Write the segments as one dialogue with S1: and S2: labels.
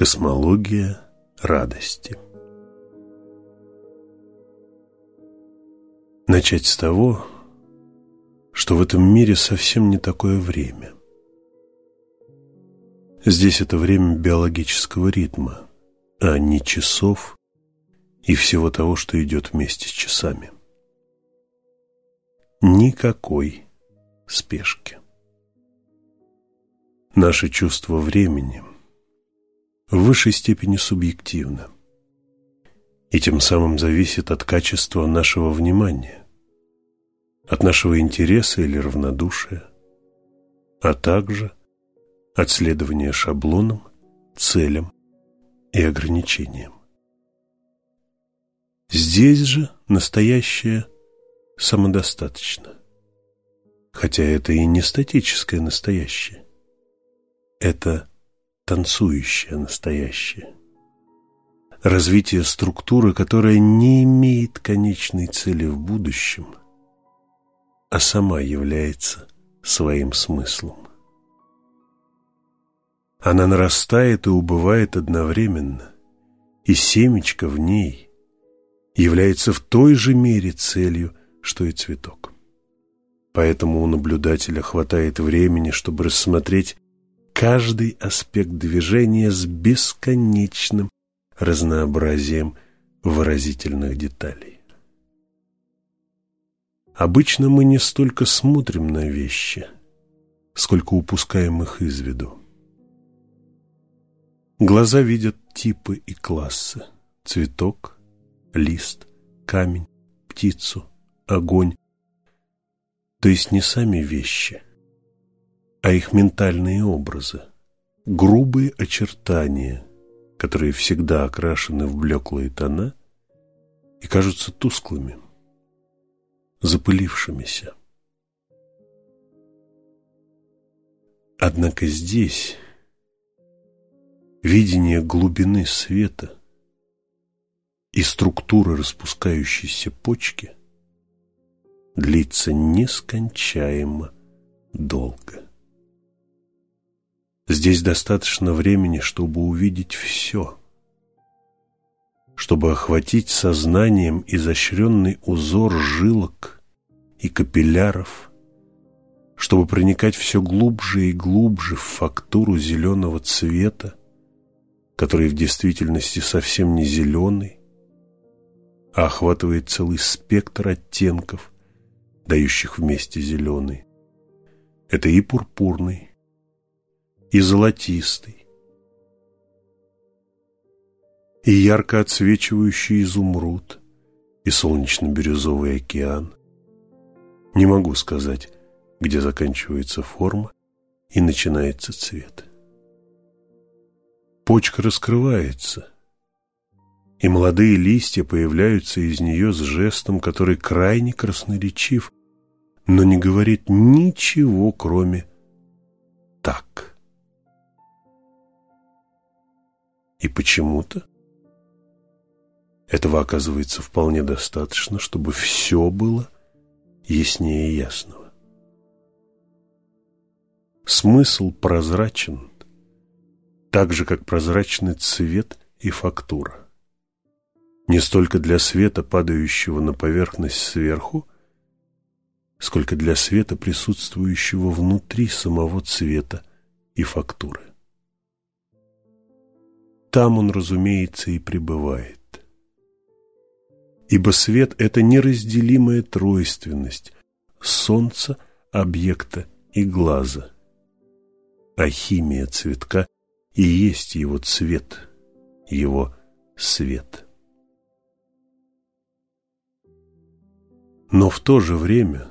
S1: Космология радости. Начать с того, что в этом мире совсем не такое время. Здесь это время биологического ритма, а не часов и всего того, что идет вместе с часами. Никакой спешки. Наше чувство времени в высшей степени субъективно и тем самым зависит от качества нашего внимания, от нашего интереса или равнодушия, а также от следования шаблонам, целям и ограничениям. Здесь же настоящее самодостаточно, хотя это и не статическое настоящее, это танцующее настоящее. Развитие структуры, которая не имеет конечной цели в будущем, а сама является своим смыслом. Она нарастает и убывает одновременно, и семечко в ней является в той же мере целью, что и цветок. Поэтому у наблюдателя хватает времени, чтобы рассмотреть каждый аспект движения с бесконечным разнообразием выразительных деталей. Обычно мы не столько смотрим на вещи, сколько упускаем их из виду. Глаза видят типы и классы – цветок, лист, камень, птицу, огонь. То есть не сами вещи – а их ментальные образы, грубые очертания, которые всегда окрашены в блеклые тона и кажутся тусклыми, запылившимися. Однако здесь видение глубины света и структуры распускающейся почки длится нескончаемо долго. Здесь достаточно времени, чтобы увидеть все, чтобы охватить сознанием изощренный узор жилок и капилляров, чтобы проникать все глубже и глубже в фактуру зеленого цвета, который в действительности совсем не зеленый, а охватывает целый спектр оттенков, дающих вместе зеленый. Это и пурпурный, и золотистый, и ярко отсвечивающий изумруд, и солнечно-бирюзовый океан. Не могу сказать, где заканчивается форма и начинается цвет. Почка раскрывается, и молодые листья появляются из нее с жестом, который крайне красноречив, но не говорит ничего, кроме «так». И почему-то этого оказывается вполне достаточно, чтобы все было яснее ясного. Смысл прозрачен, так же, как прозрачный цвет и фактура. Не столько для света, падающего на поверхность сверху, сколько для света, присутствующего внутри самого цвета и фактуры. Там он, разумеется, и пребывает. Ибо свет – это неразделимая тройственность солнца, объекта и глаза. А химия цветка и есть его цвет, его свет. Но в то же время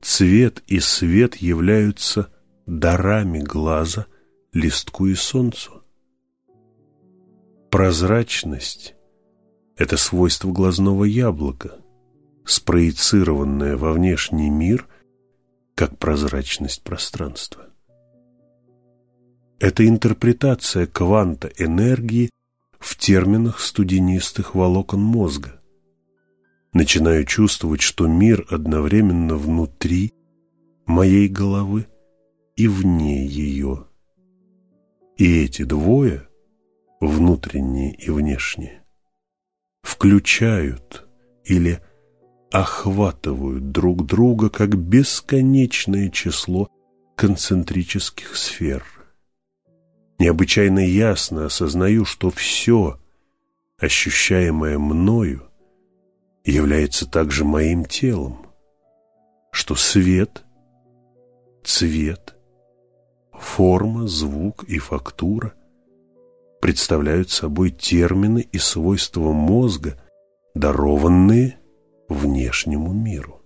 S1: цвет и свет являются дарами глаза, листку и солнцу. Прозрачность – это свойство глазного яблока, спроецированное во внешний мир, как прозрачность пространства. Это интерпретация кванта энергии в терминах студенистых волокон мозга. Начинаю чувствовать, что мир одновременно внутри моей головы и вне ее. И эти двое – внутреннее и внешнее, включают или охватывают друг друга как бесконечное число концентрических сфер. Необычайно ясно осознаю, что все, ощущаемое мною, является также моим телом, что свет, цвет, форма, звук и фактура представляют собой термины и свойства мозга, дарованные внешнему миру.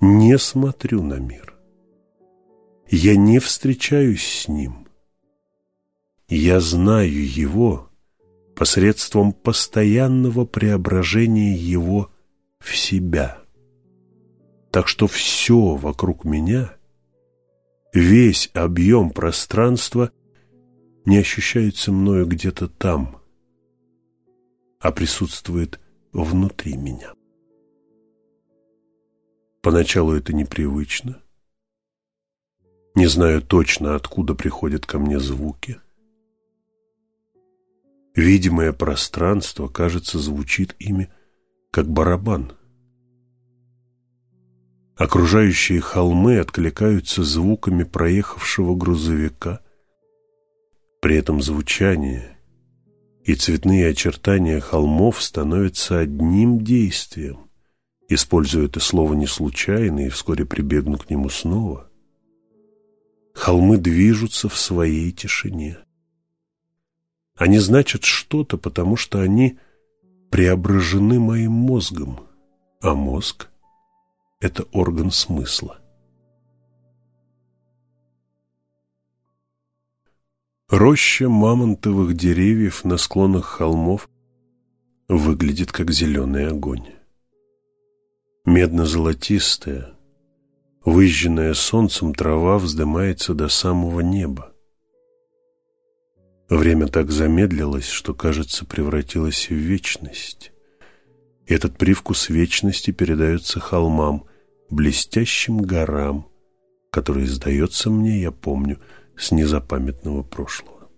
S1: Не смотрю на мир. Я не встречаюсь с ним. Я знаю его посредством постоянного преображения его в себя. Так что все вокруг меня, весь объем пространства не ощущается мною где-то там, а присутствует внутри меня. Поначалу это непривычно. Не знаю точно, откуда приходят ко мне звуки. Видимое пространство, кажется, звучит ими, как барабан. Окружающие холмы откликаются звуками проехавшего грузовика – при этом звучание и цветные очертания холмов становятся одним действием. Использую это слово не случайно и вскоре прибегну к нему снова. Холмы движутся в своей тишине. Они значат что-то, потому что они преображены моим мозгом, а мозг – это орган смысла. Роща мамонтовых деревьев на склонах холмов выглядит как зеленый огонь. Медно-золотистая, выжженная солнцем трава вздымается до самого неба. Время так замедлилось, что, кажется, превратилось в вечность. Этот привкус вечности передается холмам, блестящим горам, которые, сдается мне, я помню, — с незапамятного прошлого.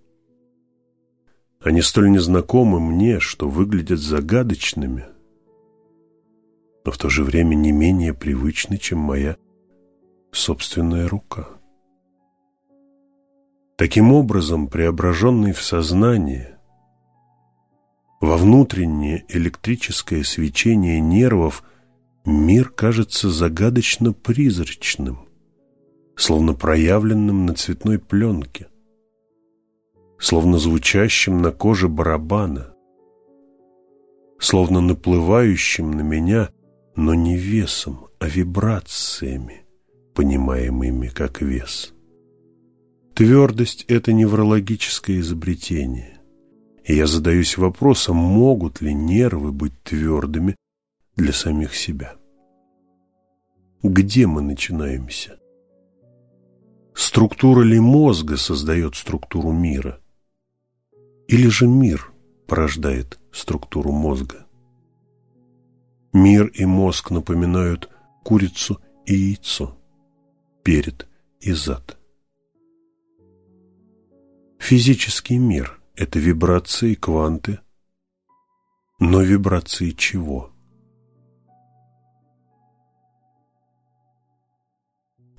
S1: Они столь незнакомы мне, что выглядят загадочными, но в то же время не менее привычны, чем моя собственная рука. Таким образом, преображенный в сознание, во внутреннее электрическое свечение нервов, мир кажется загадочно призрачным, словно проявленным на цветной пленке, словно звучащим на коже барабана, словно наплывающим на меня, но не весом, а вибрациями, понимаемыми как вес. Твердость – это неврологическое изобретение, и я задаюсь вопросом, могут ли нервы быть твердыми для самих себя. Где мы начинаемся? Структура ли мозга создает структуру мира? Или же мир порождает структуру мозга? Мир и мозг напоминают курицу и яйцо, перед и зад. Физический мир – это вибрации, кванты, но вибрации чего?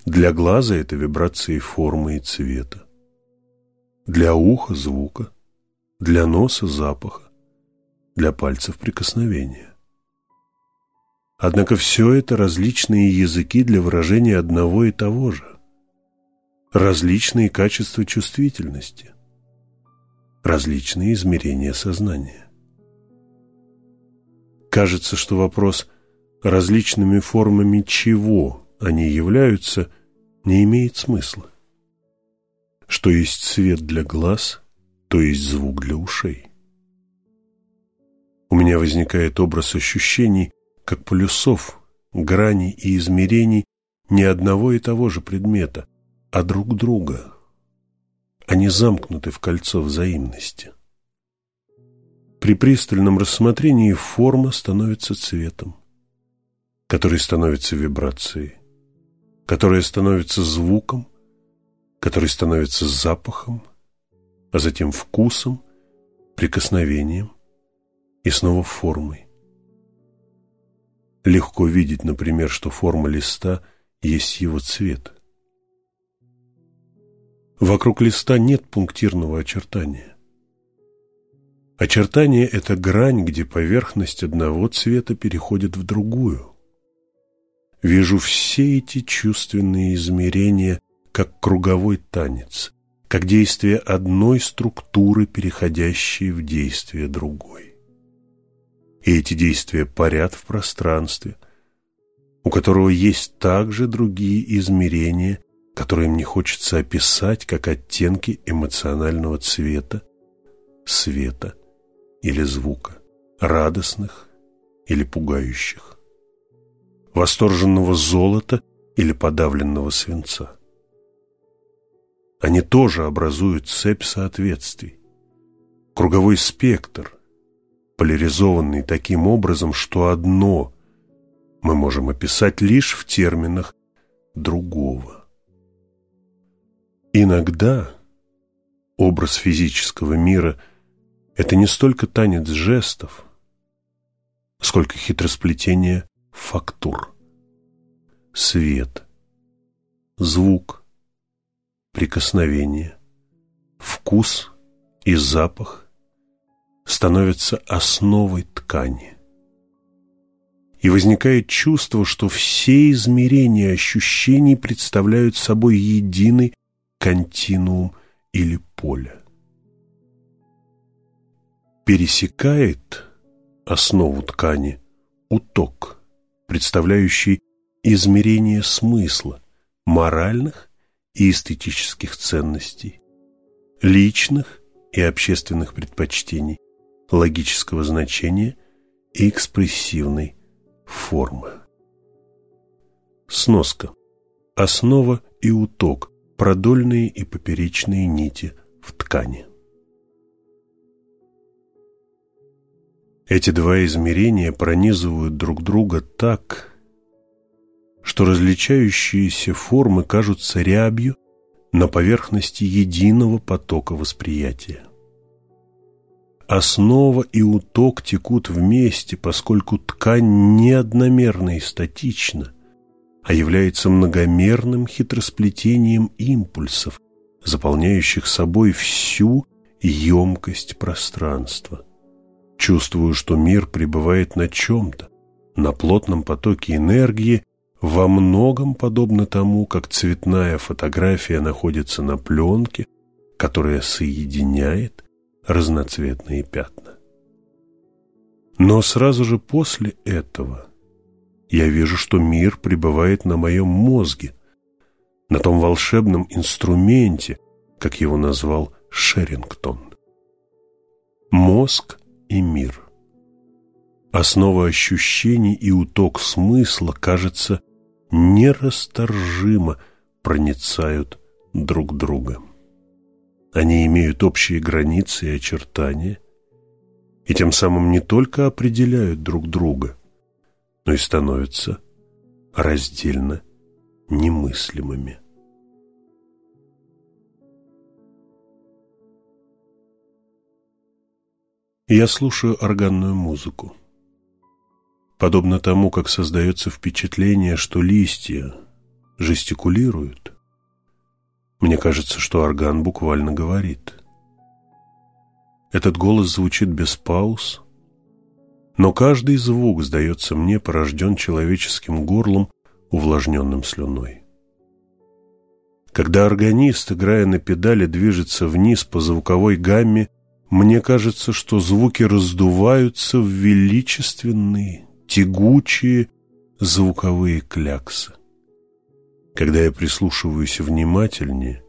S1: Для глаза это вибрации формы и цвета. Для уха – звука. Для носа – запаха. Для пальцев – прикосновения. Однако все это различные языки для выражения одного и того же. Различные качества чувствительности. Различные измерения сознания. Кажется, что вопрос различными формами чего они являются, не имеет смысла. Что есть свет для глаз, то есть звук для ушей. У меня возникает образ ощущений, как полюсов, граней и измерений не одного и того же предмета, а друг друга. Они замкнуты в кольцо взаимности. При пристальном рассмотрении форма становится цветом, который становится вибрацией, которое становится звуком, который становится запахом, а затем вкусом, прикосновением и снова формой. Легко видеть, например, что форма листа есть его цвет. Вокруг листа нет пунктирного очертания. Очертание – это грань, где поверхность одного цвета переходит в другую. Вижу все эти чувственные измерения, как круговой танец, как действие одной структуры, переходящей в действие другой. И эти действия парят в пространстве, у которого есть также другие измерения, которые мне хочется описать как оттенки эмоционального цвета, света или звука, радостных или пугающих, восторженного золота или подавленного свинца. Они тоже образуют цепь соответствий, круговой спектр, поляризованный таким образом, что одно мы можем описать лишь в терминах другого. Иногда образ физического мира – это не столько танец жестов, сколько хитросплетение фактур, свет, звук, прикосновение, вкус и запах становятся основой ткани. И возникает чувство, что все измерения ощущений представляют собой единый континуум или поле. Пересекает основу ткани уток, представляющий измерение смысла, моральных и эстетических ценностей, личных и общественных предпочтений, логического значения и экспрессивной формы. Сноска. Основа и уток продольные и поперечные нити в ткани. Эти два измерения пронизывают друг друга так, что различающиеся формы кажутся рябью на поверхности единого потока восприятия. Основа и уток текут вместе, поскольку ткань не одномерна и статична – а является многомерным хитросплетением импульсов, заполняющих собой всю емкость пространства. Чувствую, что мир пребывает на чем-то, на плотном потоке энергии, во многом подобно тому, как цветная фотография находится на пленке, которая соединяет разноцветные пятна. Но сразу же после этого – я вижу, что мир пребывает на моем мозге, на том волшебном инструменте, как его назвал Шерингтон. Мозг и мир. Основа ощущений и уток смысла, кажется, нерасторжимо проницают друг друга. Они имеют общие границы и очертания, и тем самым не только определяют друг друга – но и становятся раздельно немыслимыми. Я слушаю органную музыку. Подобно тому, как создается впечатление, что листья жестикулируют, мне кажется, что орган буквально говорит. Этот голос звучит без пауз, но каждый звук, сдается мне, порожден человеческим горлом, увлажненным слюной. Когда органист, играя на педали, движется вниз по звуковой гамме, мне кажется, что звуки раздуваются в величественные, тягучие звуковые кляксы. Когда я прислушиваюсь внимательнее,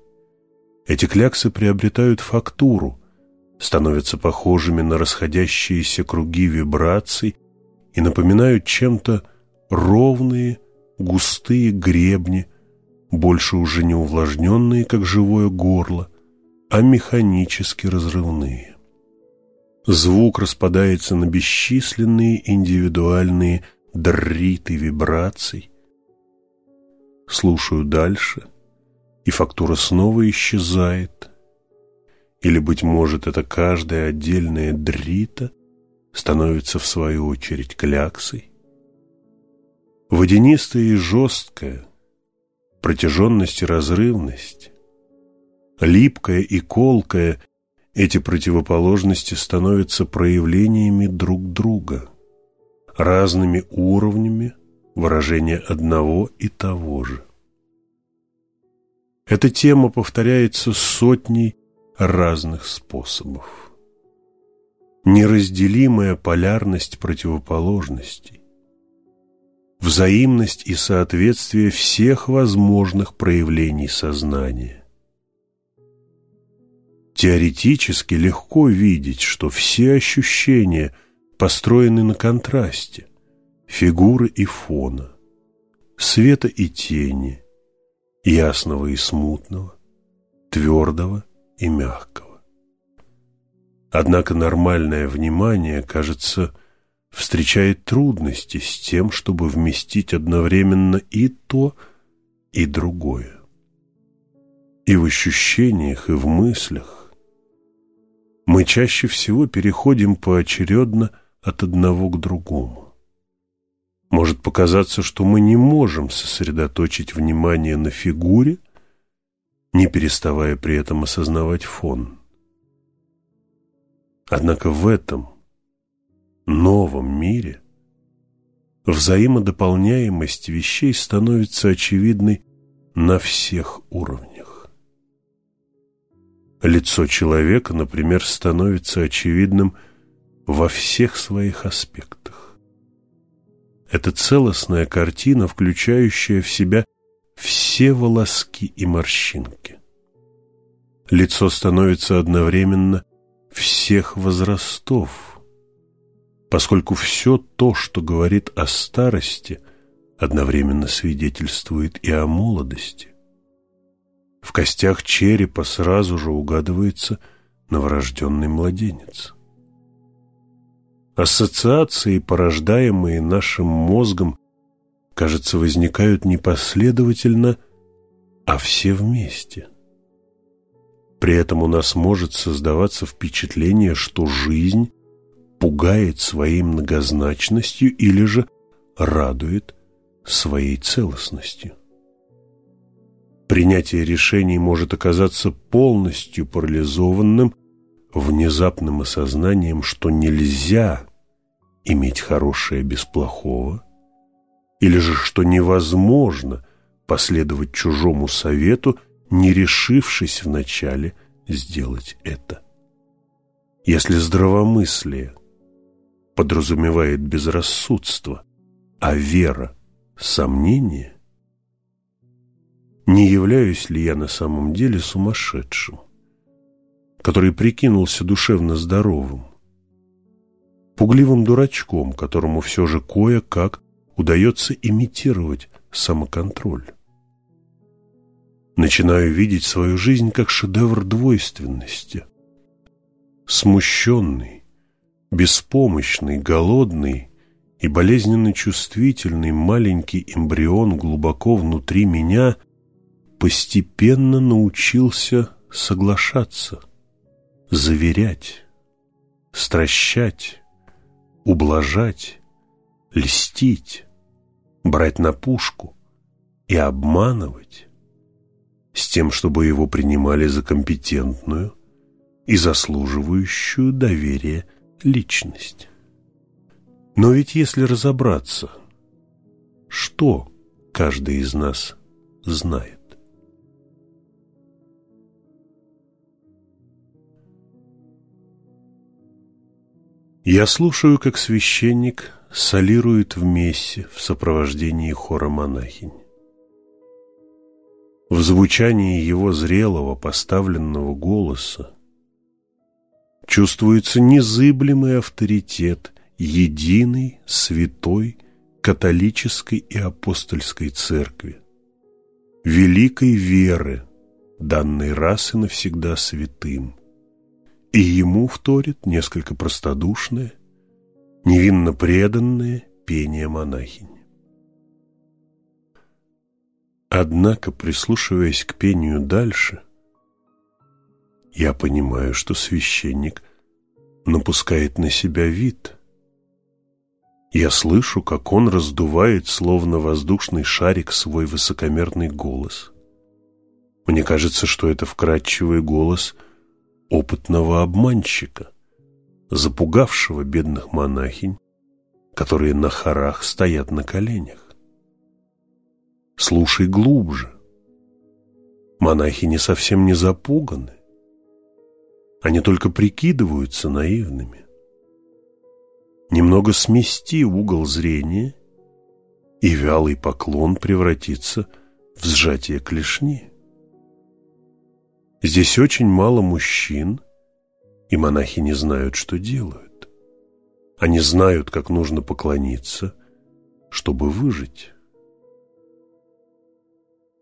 S1: эти кляксы приобретают фактуру, становятся похожими на расходящиеся круги вибраций и напоминают чем-то ровные, густые гребни, больше уже не увлажненные, как живое горло, а механически разрывные. Звук распадается на бесчисленные индивидуальные дриты вибраций. Слушаю дальше, и фактура снова исчезает – Или, быть может, это каждая отдельная дрита становится, в свою очередь, кляксой? Водянистая и жесткая, протяженность и разрывность, липкая и колкая – эти противоположности становятся проявлениями друг друга, разными уровнями выражения одного и того же. Эта тема повторяется сотней разных способов. Неразделимая полярность противоположностей, взаимность и соответствие всех возможных проявлений сознания. Теоретически легко видеть, что все ощущения построены на контрасте фигуры и фона, света и тени, ясного и смутного, твердого и мягкого. Однако нормальное внимание, кажется, встречает трудности с тем, чтобы вместить одновременно и то, и другое. И в ощущениях, и в мыслях мы чаще всего переходим поочередно от одного к другому. Может показаться, что мы не можем сосредоточить внимание на фигуре, не переставая при этом осознавать фон. Однако в этом новом мире взаимодополняемость вещей становится очевидной на всех уровнях. Лицо человека, например, становится очевидным во всех своих аспектах. Это целостная картина, включающая в себя все волоски и морщинки. Лицо становится одновременно всех возрастов, поскольку все то, что говорит о старости, одновременно свидетельствует и о молодости. В костях черепа сразу же угадывается новорожденный младенец. Ассоциации, порождаемые нашим мозгом, кажется, возникают не последовательно, а все вместе. При этом у нас может создаваться впечатление, что жизнь пугает своей многозначностью или же радует своей целостностью. Принятие решений может оказаться полностью парализованным внезапным осознанием, что нельзя иметь хорошее без плохого, или же что невозможно последовать чужому совету, не решившись вначале сделать это. Если здравомыслие подразумевает безрассудство, а вера – сомнение, не являюсь ли я на самом деле сумасшедшим? который прикинулся душевно здоровым, пугливым дурачком, которому все же кое-как удается имитировать самоконтроль. Начинаю видеть свою жизнь как шедевр двойственности. Смущенный, беспомощный, голодный и болезненно чувствительный маленький эмбрион глубоко внутри меня постепенно научился соглашаться – заверять, стращать, ублажать, льстить, брать на пушку и обманывать с тем, чтобы его принимали за компетентную и заслуживающую доверия личность. Но ведь если разобраться, что каждый из нас знает? Я слушаю, как священник солирует в мессе в сопровождении хора монахинь. В звучании его зрелого поставленного голоса чувствуется незыблемый авторитет единой, святой, католической и апостольской церкви, великой веры, данной раз и навсегда святым – и ему вторит несколько простодушное, невинно преданное пение монахинь. Однако, прислушиваясь к пению дальше, Я понимаю, что священник напускает на себя вид. Я слышу, как он раздувает, словно воздушный шарик, свой высокомерный голос. Мне кажется, что это вкрадчивый голос опытного обманщика, запугавшего бедных монахинь, которые на хорах стоят на коленях. Слушай глубже. Монахи не совсем не запуганы. Они только прикидываются наивными. Немного смести угол зрения, и вялый поклон превратится в сжатие клешни. Здесь очень мало мужчин, и монахи не знают, что делают. Они знают, как нужно поклониться, чтобы выжить.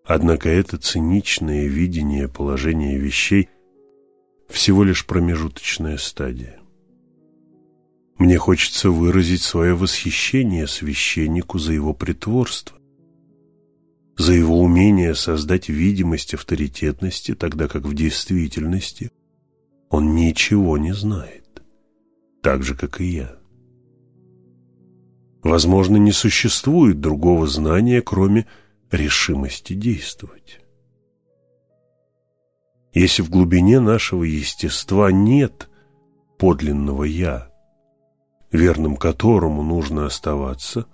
S1: Однако это циничное видение положения вещей всего лишь промежуточная стадия. Мне хочется выразить свое восхищение священнику за его притворство, за его умение создать видимость авторитетности, тогда как в действительности он ничего не знает, так же, как и я. Возможно, не существует другого знания, кроме решимости действовать. Если в глубине нашего естества нет подлинного «я», верным которому нужно оставаться,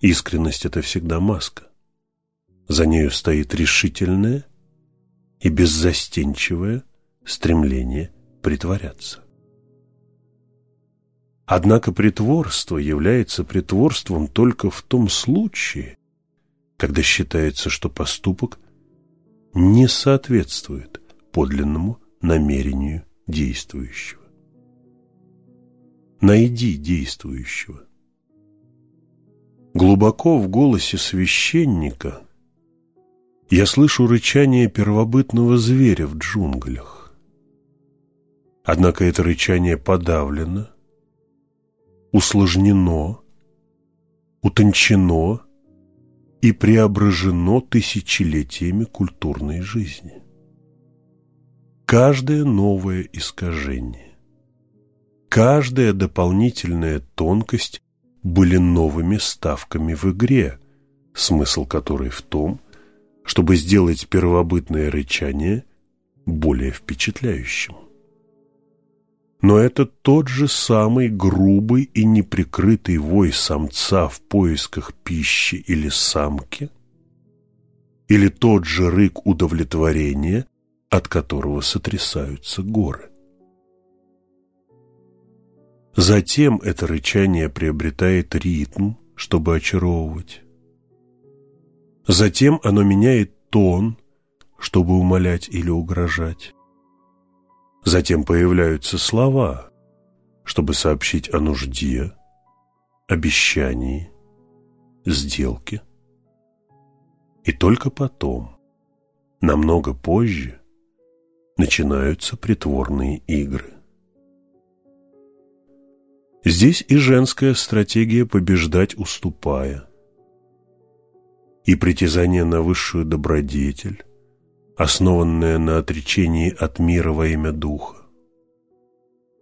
S1: искренность – это всегда маска. За нею стоит решительное и беззастенчивое стремление притворяться. Однако притворство является притворством только в том случае, когда считается, что поступок не соответствует подлинному намерению действующего. Найди действующего. Глубоко в голосе священника я слышу рычание первобытного зверя в джунглях. Однако это рычание подавлено, усложнено, утончено и преображено тысячелетиями культурной жизни. Каждое новое искажение, каждая дополнительная тонкость были новыми ставками в игре, смысл которой в том, чтобы сделать первобытное рычание более впечатляющим. Но это тот же самый грубый и неприкрытый вой самца в поисках пищи или самки, или тот же рык удовлетворения, от которого сотрясаются горы. Затем это рычание приобретает ритм, чтобы очаровывать. Затем оно меняет тон, чтобы умолять или угрожать. Затем появляются слова, чтобы сообщить о нужде, обещании, сделке. И только потом, намного позже, начинаются притворные игры. Здесь и женская стратегия побеждать уступая, и притязание на высшую добродетель, основанная на отречении от мира во имя Духа,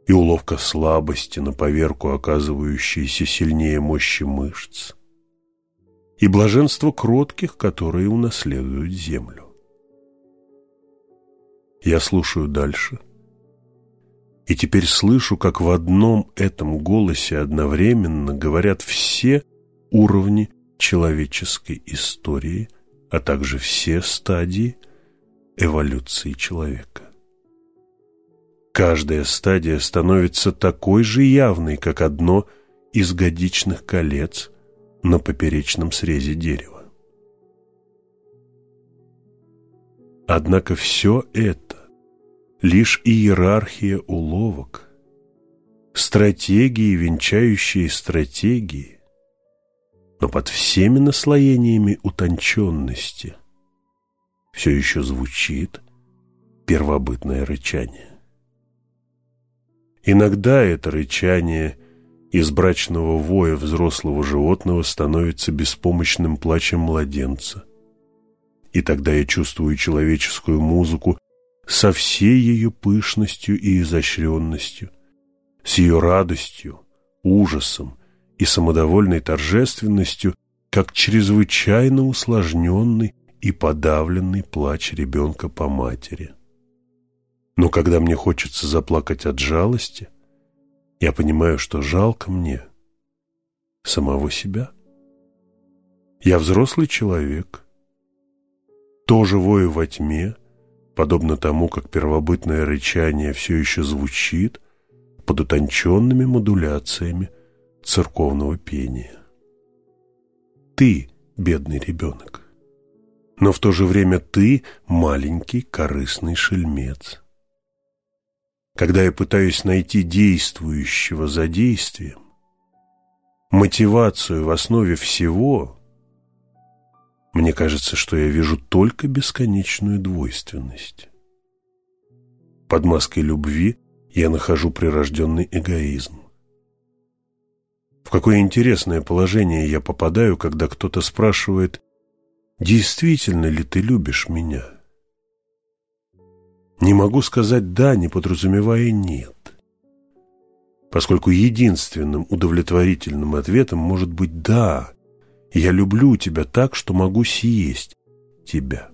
S1: и уловка слабости на поверку, оказывающейся сильнее мощи мышц, и блаженство кротких, которые унаследуют землю. Я слушаю дальше, и теперь слышу, как в одном этом голосе одновременно говорят все уровни человеческой истории, а также все стадии – эволюции человека. Каждая стадия становится такой же явной, как одно из годичных колец на поперечном срезе дерева. Однако все это лишь иерархия уловок, стратегии, венчающие стратегии, но под всеми наслоениями утонченности – все еще звучит первобытное рычание. Иногда это рычание из брачного воя взрослого животного становится беспомощным плачем младенца. И тогда я чувствую человеческую музыку со всей ее пышностью и изощренностью, с ее радостью, ужасом и самодовольной торжественностью, как чрезвычайно усложненный и подавленный плач ребенка по матери. Но когда мне хочется заплакать от жалости, я понимаю, что жалко мне самого себя. Я взрослый человек, тоже вою во тьме, подобно тому, как первобытное рычание все еще звучит под утонченными модуляциями церковного пения. Ты, бедный ребенок, но в то же время ты маленький корыстный шельмец. Когда я пытаюсь найти действующего за действием, мотивацию в основе всего, мне кажется, что я вижу только бесконечную двойственность. Под маской любви я нахожу прирожденный эгоизм. В какое интересное положение я попадаю, когда кто-то спрашивает, действительно ли ты любишь меня? Не могу сказать «да», не подразумевая «нет», поскольку единственным удовлетворительным ответом может быть «да», я люблю тебя так, что могу съесть тебя.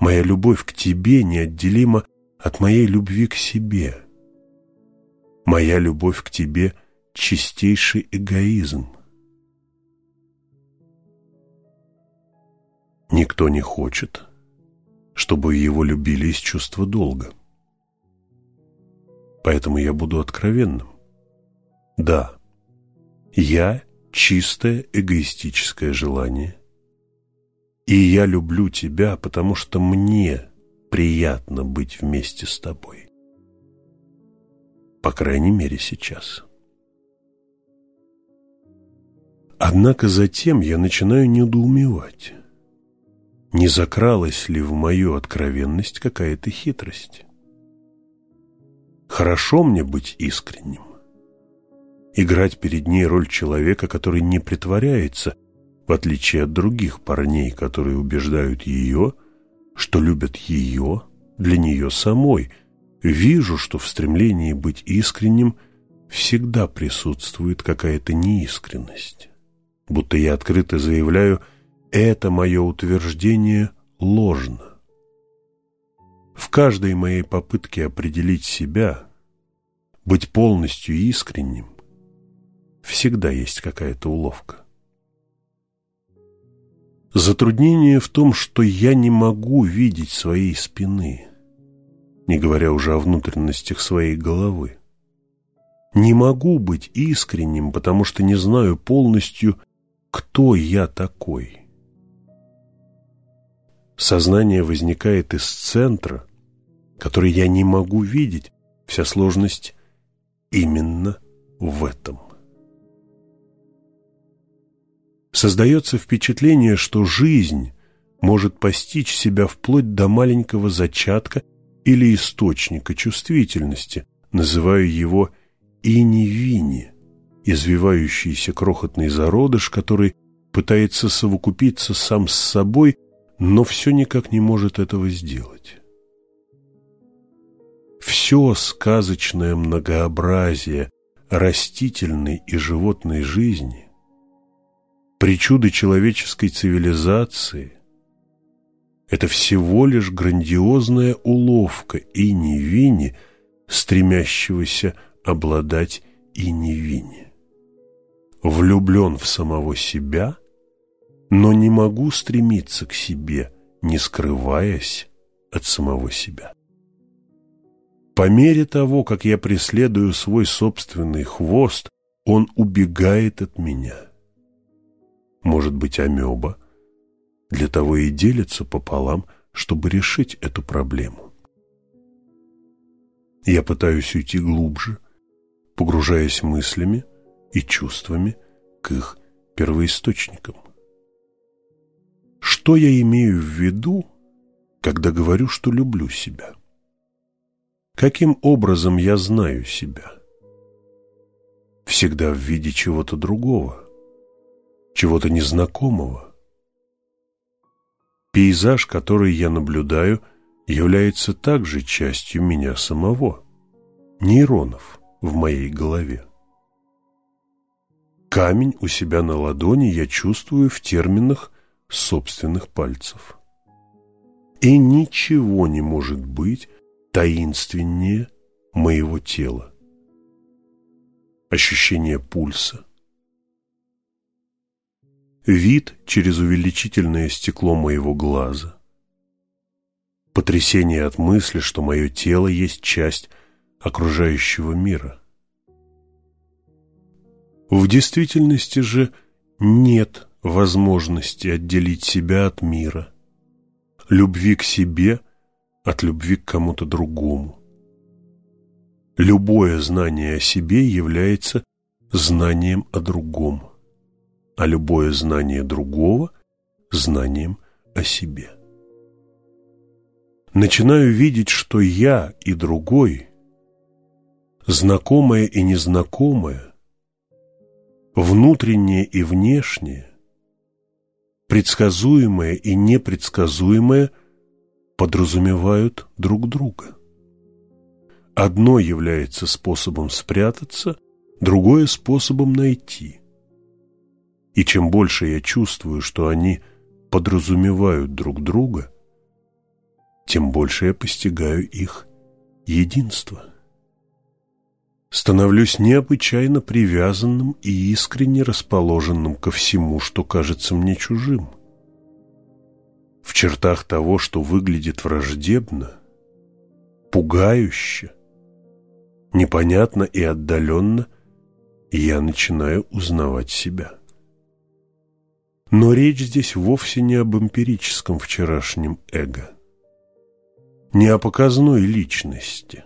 S1: Моя любовь к тебе неотделима от моей любви к себе. Моя любовь к тебе – чистейший эгоизм. Никто не хочет, чтобы его любили из чувства долга. Поэтому я буду откровенным. Да, я чистое эгоистическое желание. И я люблю тебя, потому что мне приятно быть вместе с тобой. По крайней мере, сейчас. Однако затем я начинаю недоумевать. Не закралась ли в мою откровенность какая-то хитрость? Хорошо мне быть искренним играть перед ней роль человека, который не притворяется, в отличие от других парней, которые убеждают ее, что любят ее для нее самой. Вижу, что в стремлении быть искренним всегда присутствует какая-то неискренность. Будто я открыто заявляю, это мое утверждение ложно. В каждой моей попытке определить себя, быть полностью искренним, всегда есть какая-то уловка. Затруднение в том, что я не могу видеть своей спины, не говоря уже о внутренностях своей головы. Не могу быть искренним, потому что не знаю полностью, кто я такой. Сознание возникает из центра, который я не могу видеть, вся сложность именно в этом. Создается впечатление, что жизнь может постичь себя вплоть до маленького зачатка или источника чувствительности, называя его инивини, извивающийся крохотный зародыш, который пытается совокупиться сам с собой, но все никак не может этого сделать. Все сказочное многообразие растительной и животной жизни причуды человеческой цивилизации – это всего лишь грандиозная уловка и невини, стремящегося обладать и невине. Влюблен в самого себя, но не могу стремиться к себе, не скрываясь от самого себя. По мере того, как я преследую свой собственный хвост, он убегает от меня – может быть амеба, для того и делится пополам, чтобы решить эту проблему. Я пытаюсь уйти глубже, погружаясь мыслями и чувствами к их первоисточникам. Что я имею в виду, когда говорю, что люблю себя? Каким образом я знаю себя? Всегда в виде чего-то другого – чего-то незнакомого. Пейзаж, который я наблюдаю, является также частью меня самого, нейронов в моей голове. Камень у себя на ладони я чувствую в терминах собственных пальцев. И ничего не может быть таинственнее моего тела. Ощущение пульса. Вид через увеличительное стекло моего глаза. Потрясение от мысли, что мое тело есть часть окружающего мира. В действительности же нет возможности отделить себя от мира, любви к себе от любви к кому-то другому. Любое знание о себе является знанием о другом, а любое знание другого – знанием о себе. Начинаю видеть, что я и другой, знакомое и незнакомое, внутреннее и внешнее, предсказуемое и непредсказуемое подразумевают друг друга. Одно является способом спрятаться, другое – способом найти. И чем больше я чувствую, что они подразумевают друг друга, тем больше я постигаю их единство становлюсь необычайно привязанным и искренне расположенным ко всему, что кажется мне чужим. В чертах того, что выглядит враждебно, пугающе, непонятно и отдаленно, я начинаю узнавать себя. Но речь здесь вовсе не об эмпирическом вчерашнем эго, не о показной личности –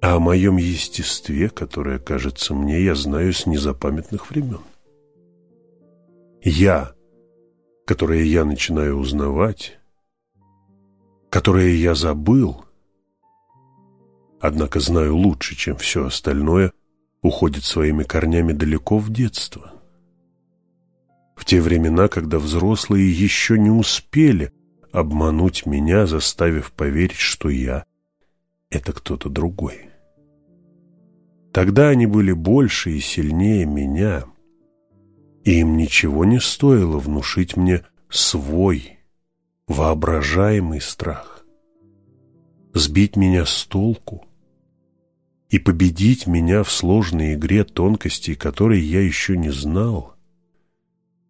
S1: а о моем естестве, которое, кажется мне, я знаю с незапамятных времен. Я, которое я начинаю узнавать, которое я забыл, однако знаю лучше, чем все остальное, уходит своими корнями далеко в детство. В те времена, когда взрослые еще не успели обмануть меня, заставив поверить, что я – это кто-то другой. Тогда они были больше и сильнее меня, и им ничего не стоило внушить мне свой воображаемый страх, сбить меня с толку и победить меня в сложной игре тонкостей, которой я еще не знал.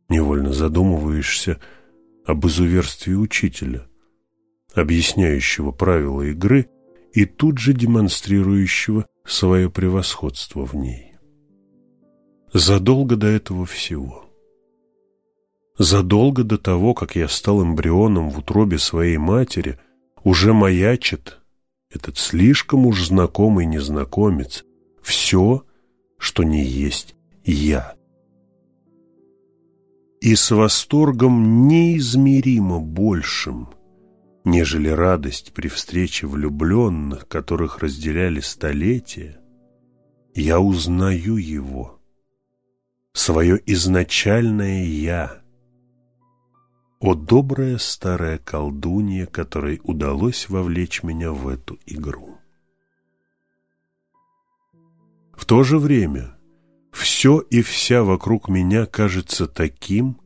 S1: Невольно задумываешься об изуверстве учителя, объясняющего правила игры и тут же демонстрирующего свое превосходство в ней. Задолго до этого всего, задолго до того, как я стал эмбрионом в утробе своей матери, уже маячит этот слишком уж знакомый незнакомец, все, что не есть я. И с восторгом неизмеримо большим – нежели радость при встрече влюбленных, которых разделяли столетия, я узнаю его, свое изначальное «я», о добрая старая колдунья, которой удалось вовлечь меня в эту игру. В то же время все и вся вокруг меня кажется таким,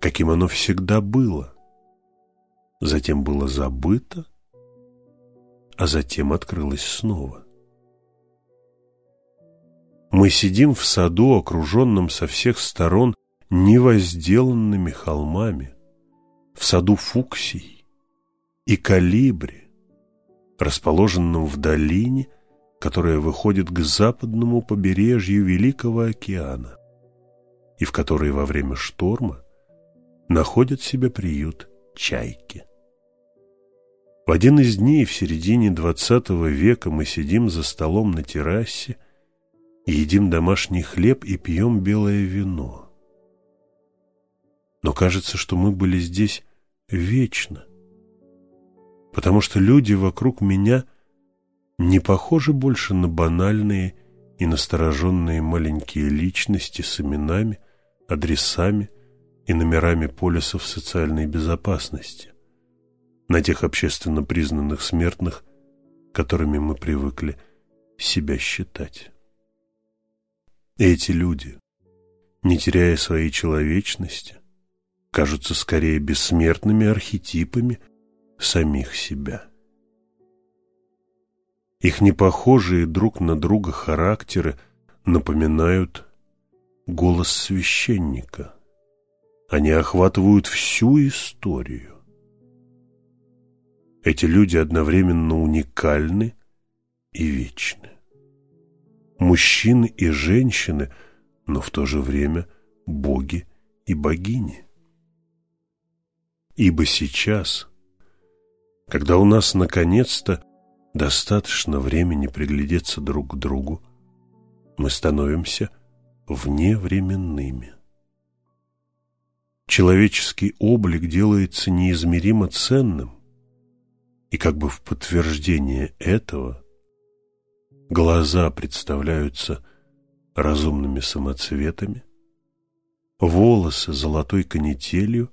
S1: каким оно всегда было затем было забыто, а затем открылось снова. Мы сидим в саду, окруженном со всех сторон невозделанными холмами, в саду фуксий и калибри, расположенном в долине, которая выходит к западному побережью Великого океана и в которой во время шторма находят себе приют чайки. В один из дней в середине двадцатого века мы сидим за столом на террасе, едим домашний хлеб и пьем белое вино. Но кажется, что мы были здесь вечно, потому что люди вокруг меня не похожи больше на банальные и настороженные маленькие личности с именами, адресами и номерами полисов социальной безопасности на тех общественно признанных смертных, которыми мы привыкли себя считать. Эти люди, не теряя своей человечности, кажутся скорее бессмертными архетипами самих себя. Их непохожие друг на друга характеры напоминают голос священника. Они охватывают всю историю. Эти люди одновременно уникальны и вечны. Мужчины и женщины, но в то же время боги и богини. Ибо сейчас, когда у нас наконец-то достаточно времени приглядеться друг к другу, мы становимся вневременными. Человеческий облик делается неизмеримо ценным, и как бы в подтверждение этого глаза представляются разумными самоцветами, волосы золотой канителью,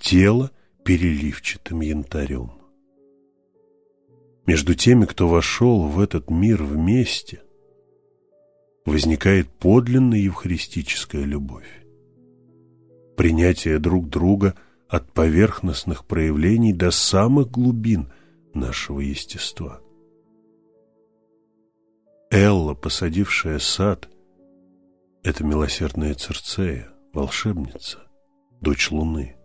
S1: тело переливчатым янтарем. Между теми, кто вошел в этот мир вместе, возникает подлинная евхаристическая любовь. Принятие друг друга – от поверхностных проявлений до самых глубин нашего естества. Элла, посадившая сад, это милосердная Церцея, волшебница, дочь Луны,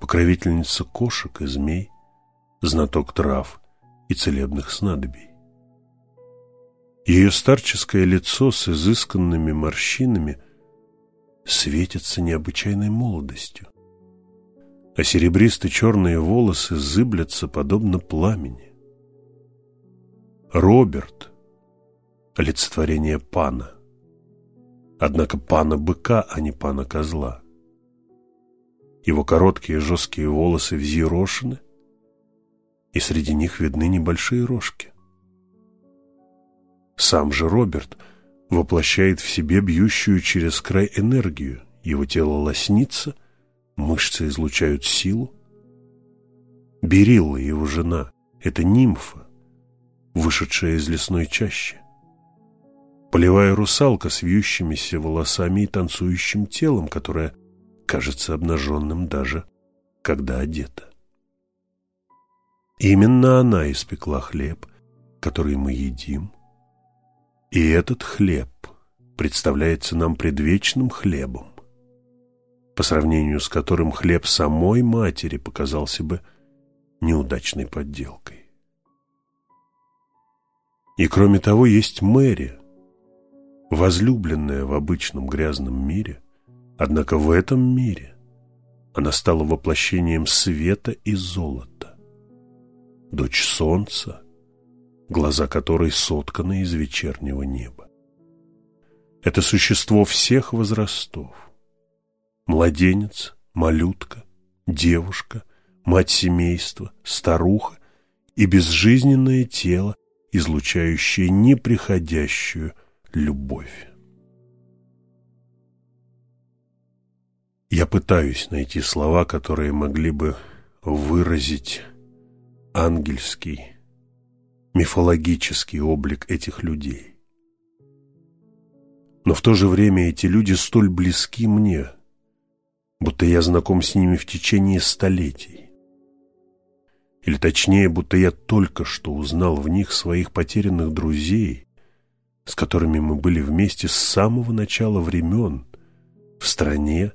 S1: покровительница кошек и змей, знаток трав и целебных снадобий. Ее старческое лицо с изысканными морщинами светится необычайной молодостью а серебристо-черные волосы зыблятся подобно пламени. Роберт – олицетворение пана, однако пана быка, а не пана козла. Его короткие жесткие волосы взъерошены, и среди них видны небольшие рожки. Сам же Роберт воплощает в себе бьющую через край энергию, его тело лоснится – Мышцы излучают силу. Берилла, его жена, это нимфа, вышедшая из лесной чащи. Полевая русалка с вьющимися волосами и танцующим телом, которая кажется обнаженным даже, когда одета. Именно она испекла хлеб, который мы едим. И этот хлеб представляется нам предвечным хлебом, по сравнению с которым хлеб самой матери показался бы неудачной подделкой. И кроме того, есть Мэри, возлюбленная в обычном грязном мире, однако в этом мире она стала воплощением света и золота, дочь солнца, глаза которой сотканы из вечернего неба. Это существо всех возрастов, младенец, малютка, девушка, мать семейства, старуха и безжизненное тело, излучающее неприходящую любовь. Я пытаюсь найти слова, которые могли бы выразить ангельский, мифологический облик этих людей. Но в то же время эти люди столь близки мне, будто я знаком с ними в течение столетий. Или точнее, будто я только что узнал в них своих потерянных друзей, с которыми мы были вместе с самого начала времен в стране,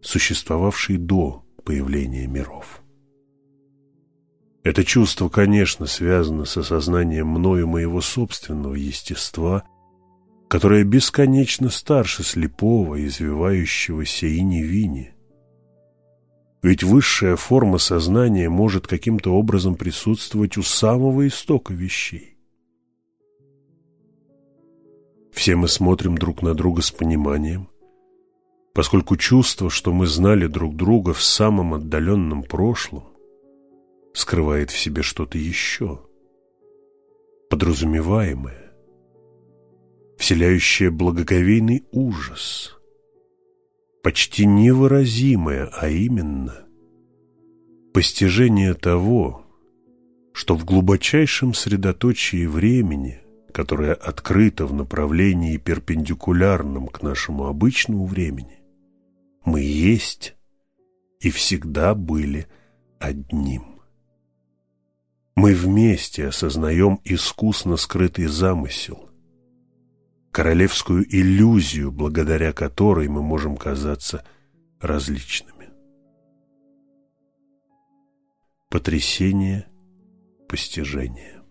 S1: существовавшей до появления миров. Это чувство, конечно, связано с осознанием мною моего собственного естества – которая бесконечно старше слепого, извивающегося и невини. Ведь высшая форма сознания может каким-то образом присутствовать у самого истока вещей. Все мы смотрим друг на друга с пониманием, поскольку чувство, что мы знали друг друга в самом отдаленном прошлом, скрывает в себе что-то еще, подразумеваемое, вселяющее благоговейный ужас, почти невыразимое, а именно Постижение того, что в глубочайшем средоточии времени, которое открыто в направлении перпендикулярном к нашему обычному времени, мы есть и всегда были одним. Мы вместе осознаем искусно скрытый замысел, королевскую иллюзию, благодаря которой мы можем казаться различными. Потрясение, постижение.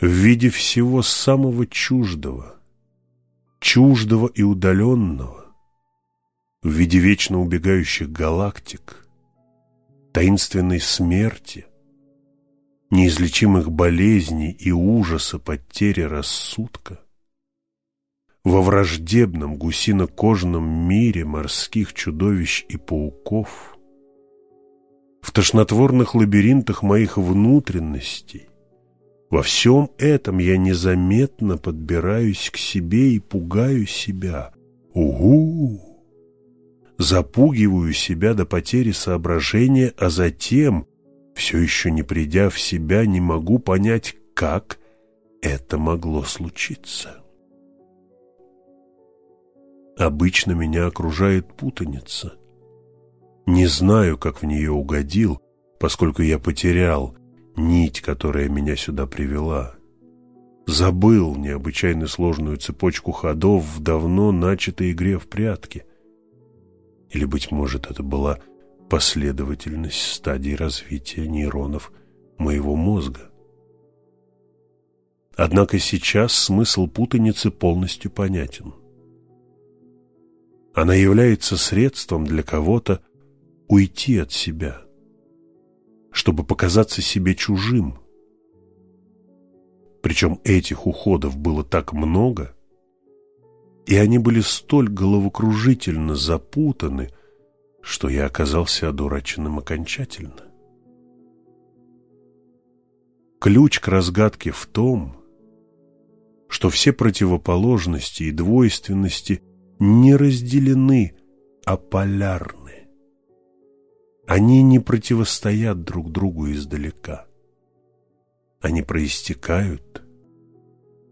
S1: В виде всего самого чуждого, чуждого и удаленного, в виде вечно убегающих галактик, таинственной смерти, неизлечимых болезней и ужаса потери рассудка, во враждебном гусино-кожном мире морских чудовищ и пауков, в тошнотворных лабиринтах моих внутренностей, во всем этом я незаметно подбираюсь к себе и пугаю себя. Угу! Запугиваю себя до потери соображения, а затем все еще не придя в себя, не могу понять, как это могло случиться. Обычно меня окружает путаница. Не знаю, как в нее угодил, поскольку я потерял нить, которая меня сюда привела. Забыл необычайно сложную цепочку ходов в давно начатой игре в прятки. Или, быть может, это была последовательность стадий развития нейронов моего мозга. Однако сейчас смысл путаницы полностью понятен. Она является средством для кого-то уйти от себя, чтобы показаться себе чужим. Причем этих уходов было так много, и они были столь головокружительно запутаны, что я оказался одураченным окончательно. Ключ к разгадке в том, что все противоположности и двойственности не разделены, а полярны. Они не противостоят друг другу издалека. Они проистекают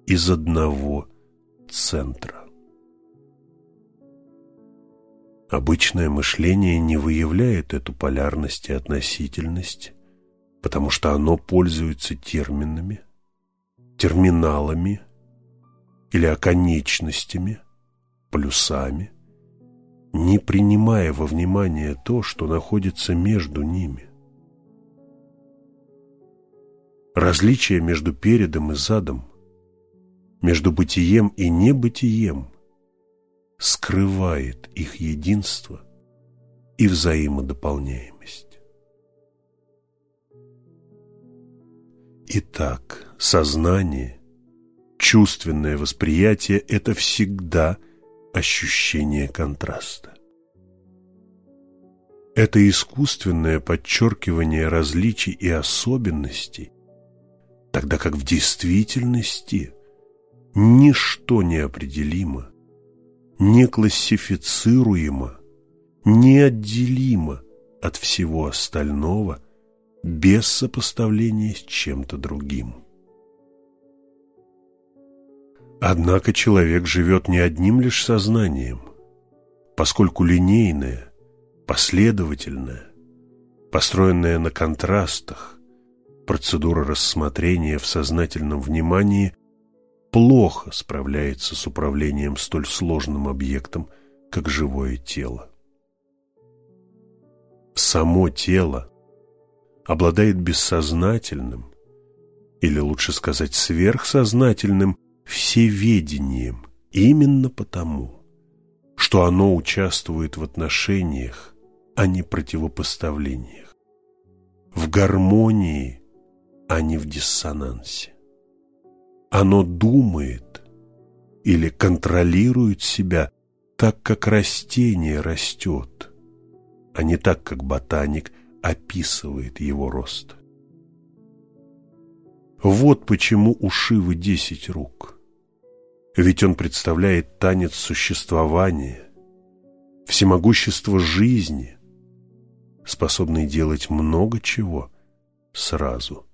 S1: из одного центра. Обычное мышление не выявляет эту полярность и относительность, потому что оно пользуется терминами, терминалами или оконечностями, плюсами, не принимая во внимание то, что находится между ними. Различие между передом и задом, между бытием и небытием скрывает их единство и взаимодополняемость. Итак, сознание, чувственное восприятие – это всегда ощущение контраста. Это искусственное подчеркивание различий и особенностей, тогда как в действительности ничто неопределимо неклассифицируемо, неотделимо от всего остального без сопоставления с чем-то другим. Однако человек живет не одним лишь сознанием, поскольку линейное, последовательное, построенное на контрастах, процедура рассмотрения в сознательном внимании плохо справляется с управлением столь сложным объектом, как живое тело. Само тело обладает бессознательным, или лучше сказать сверхсознательным, всеведением именно потому, что оно участвует в отношениях, а не противопоставлениях, в гармонии, а не в диссонансе. Оно думает или контролирует себя так, как растение растет, а не так, как ботаник описывает его рост. Вот почему у Шивы десять рук. Ведь он представляет танец существования, всемогущество жизни, способный делать много чего сразу.